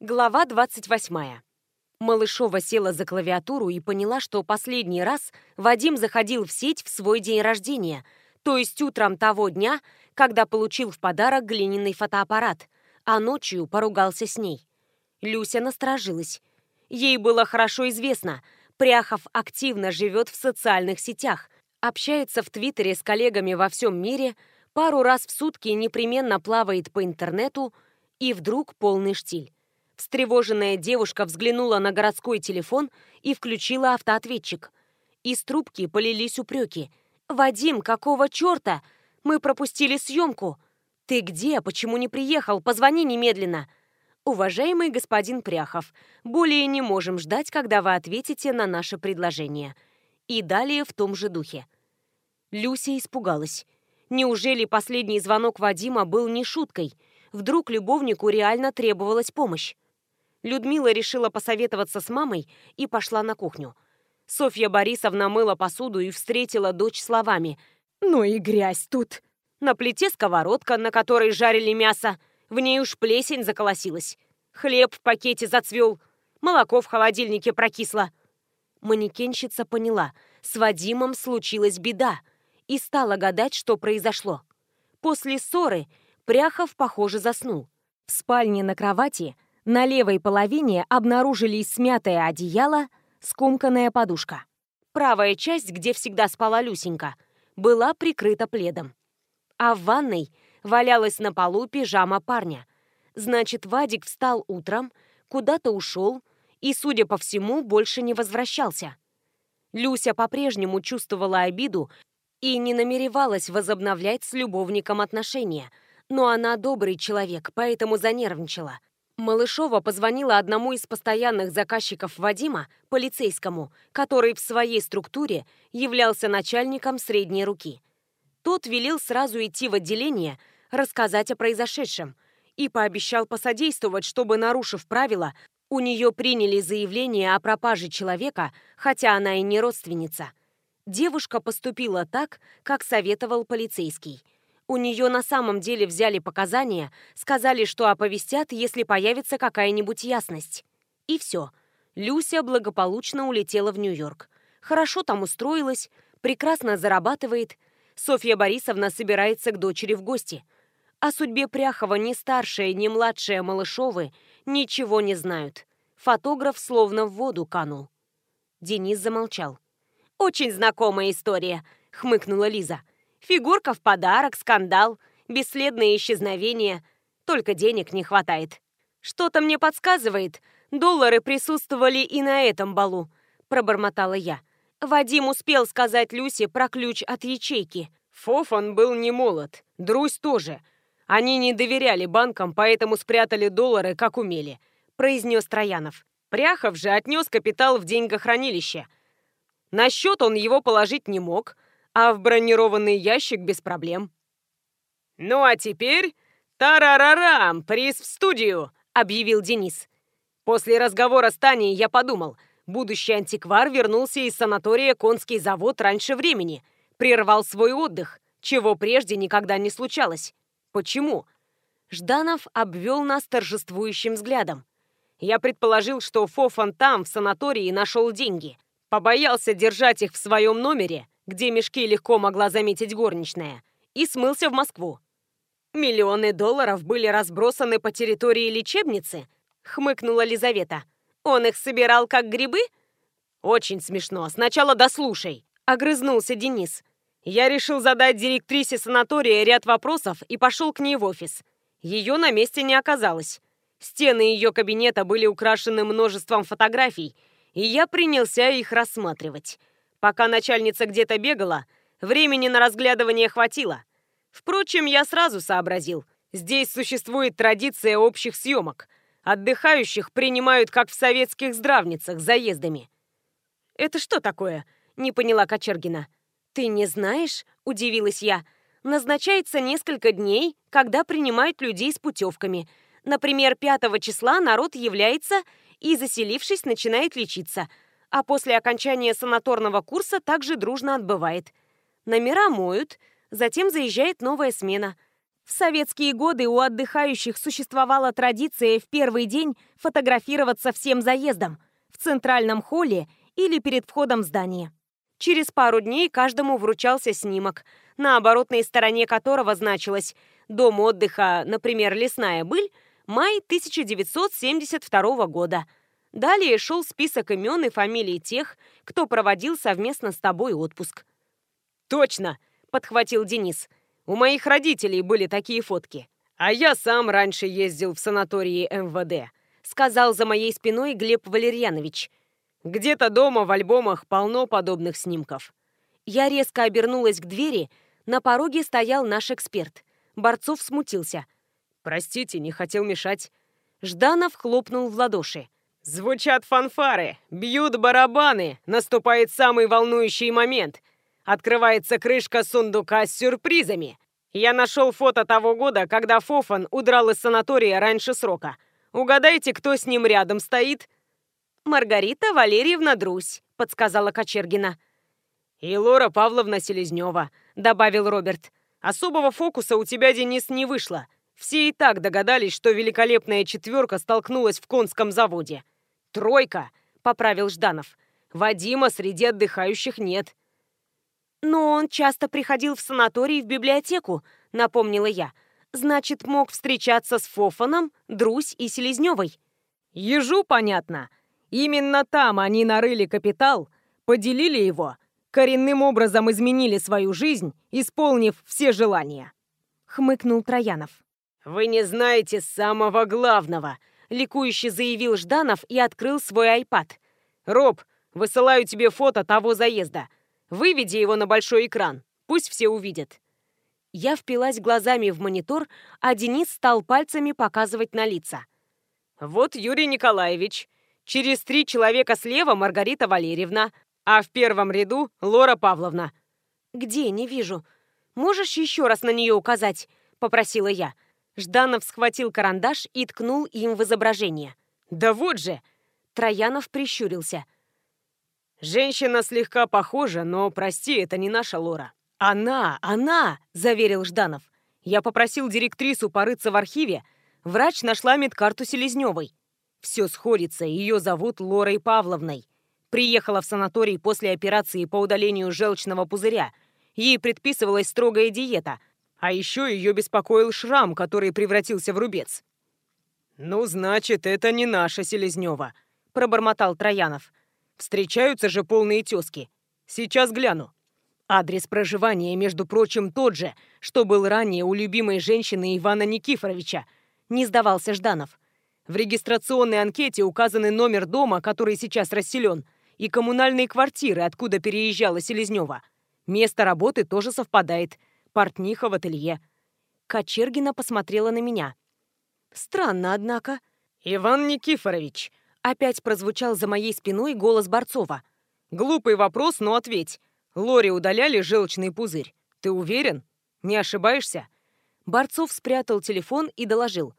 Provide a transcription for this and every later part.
Глава 28. Малышова села за клавиатуру и поняла, что последний раз Вадим заходил в сеть в свой день рождения, то есть утром того дня, когда получил в подарок глиняный фотоаппарат, а ночью поругался с ней. Люся насторожилась. Ей было хорошо известно, Пряхов активно живет в социальных сетях, общается в Твиттере с коллегами во всем мире, пару раз в сутки непременно плавает по интернету, и вдруг полный штиль. Встревоженная девушка взглянула на городской телефон и включила автоответчик. Из трубки полились упреки. «Вадим, какого черта? Мы пропустили съемку. Ты где? Почему не приехал? Позвони немедленно». «Уважаемый господин Пряхов, более не можем ждать, когда вы ответите на наше предложение». И далее в том же духе. Люся испугалась. Неужели последний звонок Вадима был не шуткой? Вдруг любовнику реально требовалась помощь? Людмила решила посоветоваться с мамой и пошла на кухню. Софья Борисовна мыла посуду и встретила дочь словами «Ну и грязь тут!» На плите сковородка, на которой жарили мясо. В ней уж плесень заколосилась. Хлеб в пакете зацвел. Молоко в холодильнике прокисло. Манекенщица поняла, с Вадимом случилась беда, и стала гадать, что произошло. После ссоры Пряхов, похоже, заснул. В спальне на кровати – на левой половине обнаружились смятое одеяло, скомканная подушка. Правая часть, где всегда спала Люсенька, была прикрыта пледом. А в ванной валялась на полу пижама парня. Значит, Вадик встал утром, куда-то ушел и, судя по всему, больше не возвращался. Люся по-прежнему чувствовала обиду и не намеревалась возобновлять с любовником отношения, но она добрый человек, поэтому занервничала – Малышова позвонила одному из постоянных заказчиков Вадима, полицейскому, который в своей структуре являлся начальником средней руки. Тот велел сразу идти в отделение, рассказать о произошедшем и пообещал посодействовать, чтобы, нарушив правила, у нее приняли заявление о пропаже человека, хотя она и не родственница. Девушка поступила так, как советовал полицейский – у нее на самом деле взяли показания, сказали, что оповестят, если появится какая-нибудь ясность. И все. Люся благополучно улетела в Нью-Йорк. Хорошо там устроилась, прекрасно зарабатывает. Софья Борисовна собирается к дочери в гости. О судьбе Пряхова ни старшая, ни младшая Малышовы ничего не знают. Фотограф словно в воду канул. Денис замолчал. «Очень знакомая история», — хмыкнула Лиза. Фигурка в подарок, скандал, бесследное исчезновение. Только денег не хватает. Что-то мне подсказывает, доллары присутствовали и на этом балу, пробормотала я. Вадим успел сказать Люсе про ключ от ячейки. Фофан был не молод, Друзь тоже. Они не доверяли банкам, поэтому спрятали доллары, как умели, произнес Троянов. Пряхов же отнес капитал в деньгохранилище. На счет он его положить не мог – а в бронированный ящик без проблем. «Ну а теперь тарарарам, приз в студию!» — объявил Денис. После разговора с Таней я подумал, будущий антиквар вернулся из санатория «Конский завод» раньше времени, прервал свой отдых, чего прежде никогда не случалось. Почему? Жданов обвел нас торжествующим взглядом. Я предположил, что Фофан там, в санатории, нашел деньги. Побоялся держать их в своем номере где мешки легко могла заметить горничная, и смылся в Москву. «Миллионы долларов были разбросаны по территории лечебницы?» — хмыкнула Лизавета. «Он их собирал как грибы?» «Очень смешно. Сначала дослушай», — огрызнулся Денис. «Я решил задать директрисе санатория ряд вопросов и пошел к ней в офис. Ее на месте не оказалось. Стены ее кабинета были украшены множеством фотографий, и я принялся их рассматривать. Пока начальница где-то бегала, времени на разглядывание хватило. Впрочем, я сразу сообразил. Здесь существует традиция общих съемок. Отдыхающих принимают, как в советских здравницах, заездами. «Это что такое?» — не поняла Кочергина. «Ты не знаешь?» — удивилась я. «Назначается несколько дней, когда принимают людей с путевками. Например, 5 числа народ является и, заселившись, начинает лечиться а после окончания санаторного курса также дружно отбывает. Номера моют, затем заезжает новая смена. В советские годы у отдыхающих существовала традиция в первый день фотографироваться всем заездом в центральном холле или перед входом в здание. Через пару дней каждому вручался снимок, на оборотной стороне которого значилось «Дом отдыха, например, Лесная быль, май 1972 года». Далее шел список имен и фамилий тех, кто проводил совместно с тобой отпуск. «Точно!» — подхватил Денис. У моих родителей были такие фотки. А я сам раньше ездил в санатории МВД», — сказал за моей спиной Глеб Валерьянович. «Где-то дома в альбомах полно подобных снимков». Я резко обернулась к двери. На пороге стоял наш эксперт. Борцов смутился. «Простите, не хотел мешать». Жданов хлопнул в ладоши. «Звучат фанфары, бьют барабаны, наступает самый волнующий момент. Открывается крышка сундука с сюрпризами. Я нашел фото того года, когда Фофан удрал из санатория раньше срока. Угадайте, кто с ним рядом стоит?» «Маргарита Валерьевна Друсь», — подсказала Кочергина. «И Лора Павловна Селезнева», — добавил Роберт. «Особого фокуса у тебя, Денис, не вышло. Все и так догадались, что великолепная четверка столкнулась в конском заводе». «Тройка», — поправил Жданов. «Вадима среди отдыхающих нет». «Но он часто приходил в санаторий в библиотеку», — напомнила я. «Значит, мог встречаться с Фофаном, Друсь и Селезневой». «Ежу понятно. Именно там они нарыли капитал, поделили его, коренным образом изменили свою жизнь, исполнив все желания», — хмыкнул Троянов. «Вы не знаете самого главного», — ликующе заявил Жданов и открыл свой айпад. «Роб, высылаю тебе фото того заезда. Выведи его на большой экран. Пусть все увидят». Я впилась глазами в монитор, а Денис стал пальцами показывать на лица. «Вот Юрий Николаевич. Через три человека слева Маргарита Валерьевна, а в первом ряду Лора Павловна». «Где? Не вижу. Можешь еще раз на нее указать?» — попросила я. Жданов схватил карандаш и ткнул им в изображение. «Да вот же!» Троянов прищурился — «Женщина слегка похожа, но, прости, это не наша Лора». «Она, она!» – заверил Жданов. «Я попросил директрису порыться в архиве. Врач нашла медкарту Селезневой. Все сходится, ее зовут Лорой Павловной. Приехала в санаторий после операции по удалению желчного пузыря. Ей предписывалась строгая диета. А еще ее беспокоил шрам, который превратился в рубец. «Ну, значит, это не наша Селезнева», – пробормотал Троянов. Встречаются же полные тезки. Сейчас гляну. Адрес проживания, между прочим, тот же, что был ранее у любимой женщины Ивана Никифоровича. Не сдавался Жданов. В регистрационной анкете указаны номер дома, который сейчас расселен, и коммунальные квартиры, откуда переезжала Селезнева. Место работы тоже совпадает. Портниха в ателье. Кочергина посмотрела на меня. Странно, однако. «Иван Никифорович, Опять прозвучал за моей спиной голос Борцова. «Глупый вопрос, но ответь. Лори удаляли желчный пузырь. Ты уверен? Не ошибаешься?» Борцов спрятал телефон и доложил.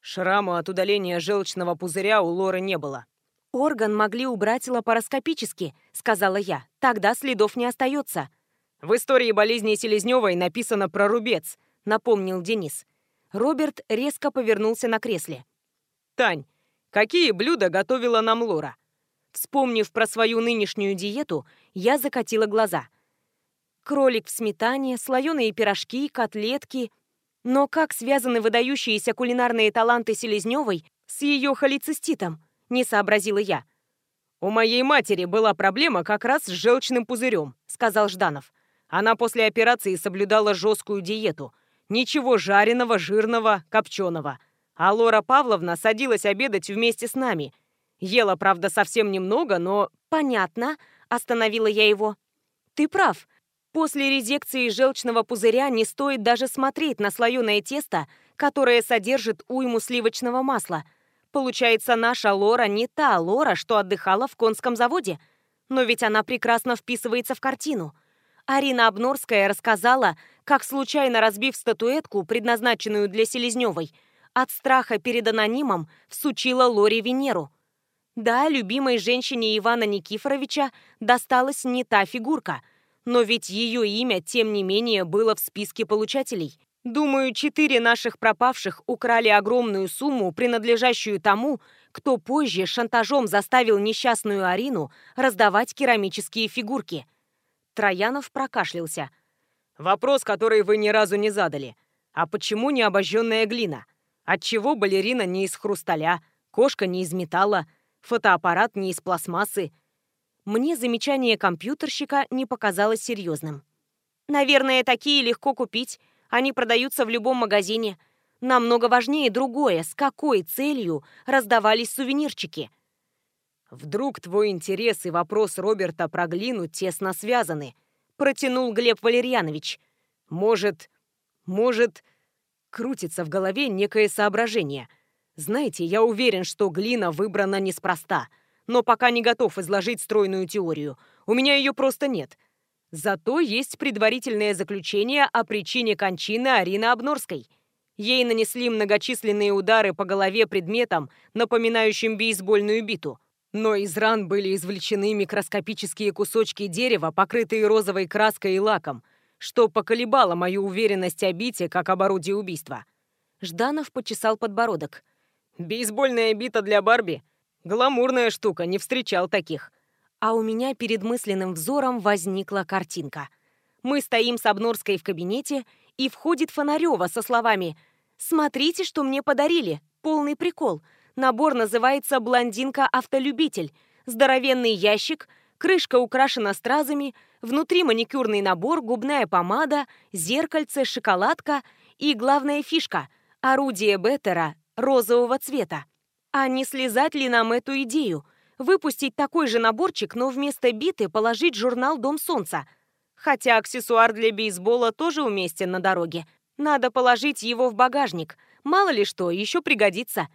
Шрама от удаления желчного пузыря у Лоры не было. «Орган могли убрать лапароскопически», — сказала я. «Тогда следов не остается». «В истории болезни Селезневой написано про рубец», — напомнил Денис. Роберт резко повернулся на кресле. «Тань, Какие блюда готовила нам Лора? Вспомнив про свою нынешнюю диету, я закатила глаза. Кролик в сметане, слоеные пирожки, котлетки. Но как связаны выдающиеся кулинарные таланты Селезневой с ее холециститом? Не сообразила я. «У моей матери была проблема как раз с желчным пузырем», — сказал Жданов. Она после операции соблюдала жесткую диету. Ничего жареного, жирного, копченого — а Лора Павловна садилась обедать вместе с нами. Ела, правда, совсем немного, но... «Понятно», — остановила я его. «Ты прав. После резекции желчного пузыря не стоит даже смотреть на слоеное тесто, которое содержит уйму сливочного масла. Получается, наша Лора не та Лора, что отдыхала в конском заводе. Но ведь она прекрасно вписывается в картину. Арина Обнорская рассказала, как, случайно разбив статуэтку, предназначенную для Селезневой, от страха перед анонимом всучила Лори Венеру. Да, любимой женщине Ивана Никифоровича досталась не та фигурка, но ведь ее имя, тем не менее, было в списке получателей. Думаю, четыре наших пропавших украли огромную сумму, принадлежащую тому, кто позже шантажом заставил несчастную Арину раздавать керамические фигурки. Троянов прокашлялся. «Вопрос, который вы ни разу не задали. А почему не обожженная глина? Отчего балерина не из хрусталя, кошка не из металла, фотоаппарат не из пластмассы?» Мне замечание компьютерщика не показалось серьезным. «Наверное, такие легко купить. Они продаются в любом магазине. Намного важнее другое, с какой целью раздавались сувенирчики». «Вдруг твой интерес и вопрос Роберта про глину тесно связаны?» Протянул Глеб Валерьянович. «Может, может...» Крутится в голове некое соображение. Знаете, я уверен, что глина выбрана неспроста — но пока не готов изложить стройную теорию. У меня ее просто нет. Зато есть предварительное заключение о причине кончины Арины Обнорской. Ей нанесли многочисленные удары по голове предметом, напоминающим бейсбольную биту. Но из ран были извлечены микроскопические кусочки дерева, покрытые розовой краской и лаком, что поколебало мою уверенность о бите как об орудии убийства. Жданов почесал подбородок. «Бейсбольная бита для Барби? Гламурная штука, не встречал таких. А у меня перед мысленным взором возникла картинка. Мы стоим с Обнорской в кабинете, и входит Фонарева со словами «Смотрите, что мне подарили! Полный прикол! Набор называется «Блондинка-автолюбитель». Здоровенный ящик, крышка украшена стразами, внутри маникюрный набор, губная помада, зеркальце, шоколадка и главная фишка – орудие Беттера розового цвета. А не слезать ли нам эту идею? Выпустить такой же наборчик, но вместо биты положить журнал «Дом солнца». Хотя аксессуар для бейсбола тоже уместен на дороге. Надо положить его в багажник. Мало ли что, еще пригодится.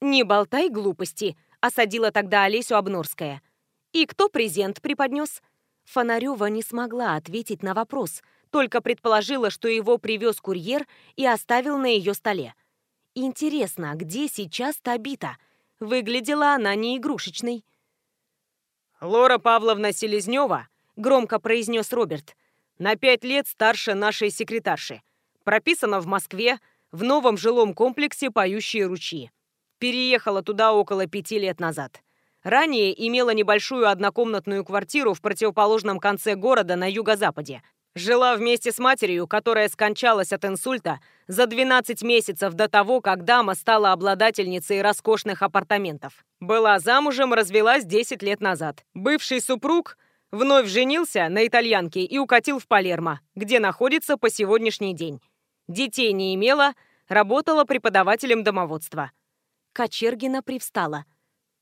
«Не болтай глупости», — осадила тогда Олесю Обнорская. «И кто презент преподнес?» Фонарева не смогла ответить на вопрос, только предположила, что его привез курьер и оставил на ее столе. Интересно, где сейчас Табита? Выглядела она не игрушечной. «Лора Павловна Селезнева», — громко произнес Роберт, «на пять лет старше нашей секретарши. Прописана в Москве, в новом жилом комплексе «Поющие ручьи». Переехала туда около пяти лет назад. Ранее имела небольшую однокомнатную квартиру в противоположном конце города на юго-западе, Жила вместе с матерью, которая скончалась от инсульта за 12 месяцев до того, как дама стала обладательницей роскошных апартаментов. Была замужем, развелась 10 лет назад. Бывший супруг вновь женился на итальянке и укатил в Палермо, где находится по сегодняшний день. Детей не имела, работала преподавателем домоводства. Кочергина привстала.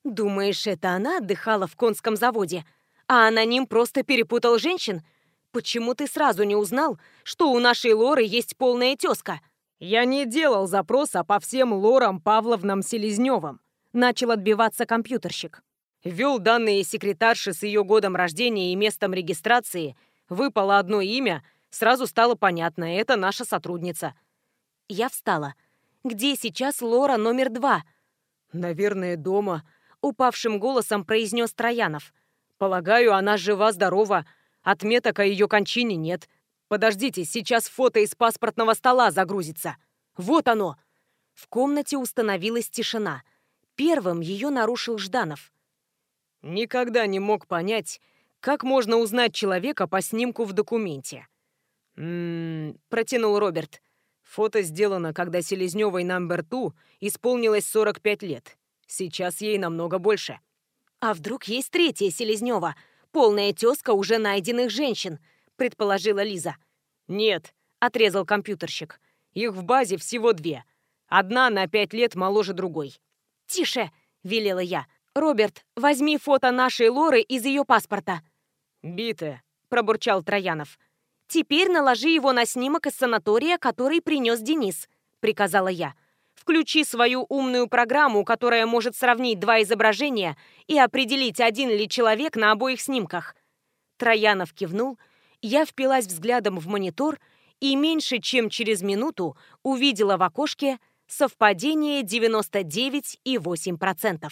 «Думаешь, это она отдыхала в конском заводе? А аноним просто перепутал женщин?» Почему ты сразу не узнал, что у нашей Лоры есть полная тезка? Я не делал запроса по всем Лорам Павловнам Селезневым. Начал отбиваться компьютерщик. Ввел данные секретарши с ее годом рождения и местом регистрации. Выпало одно имя. Сразу стало понятно, это наша сотрудница. Я встала. Где сейчас Лора номер два? Наверное, дома. Упавшим голосом произнес Троянов. Полагаю, она жива-здорова. Отметок о ее кончине нет. Подождите, сейчас фото из паспортного стола загрузится. Вот оно!» В комнате установилась тишина. Первым ее нарушил Жданов. «Никогда не мог понять, как можно узнать человека по снимку в документе». «М-м-м», протянул Роберт. Фото сделано, когда Селезневой номер 2 исполнилось 45 лет. Сейчас ей намного больше. «А вдруг есть третья Селезнева?» полная тезка уже найденных женщин», — предположила Лиза. «Нет», — отрезал компьютерщик. «Их в базе всего две. Одна на пять лет моложе другой». «Тише!» — велела я. «Роберт, возьми фото нашей Лоры из ее паспорта». «Битая», — пробурчал Троянов. «Теперь наложи его на снимок из санатория, который принес Денис», — приказала я. Включи свою умную программу, которая может сравнить два изображения и определить, один ли человек на обоих снимках. Троянов кивнул, я впилась взглядом в монитор и меньше чем через минуту увидела в окошке совпадение 99,8%.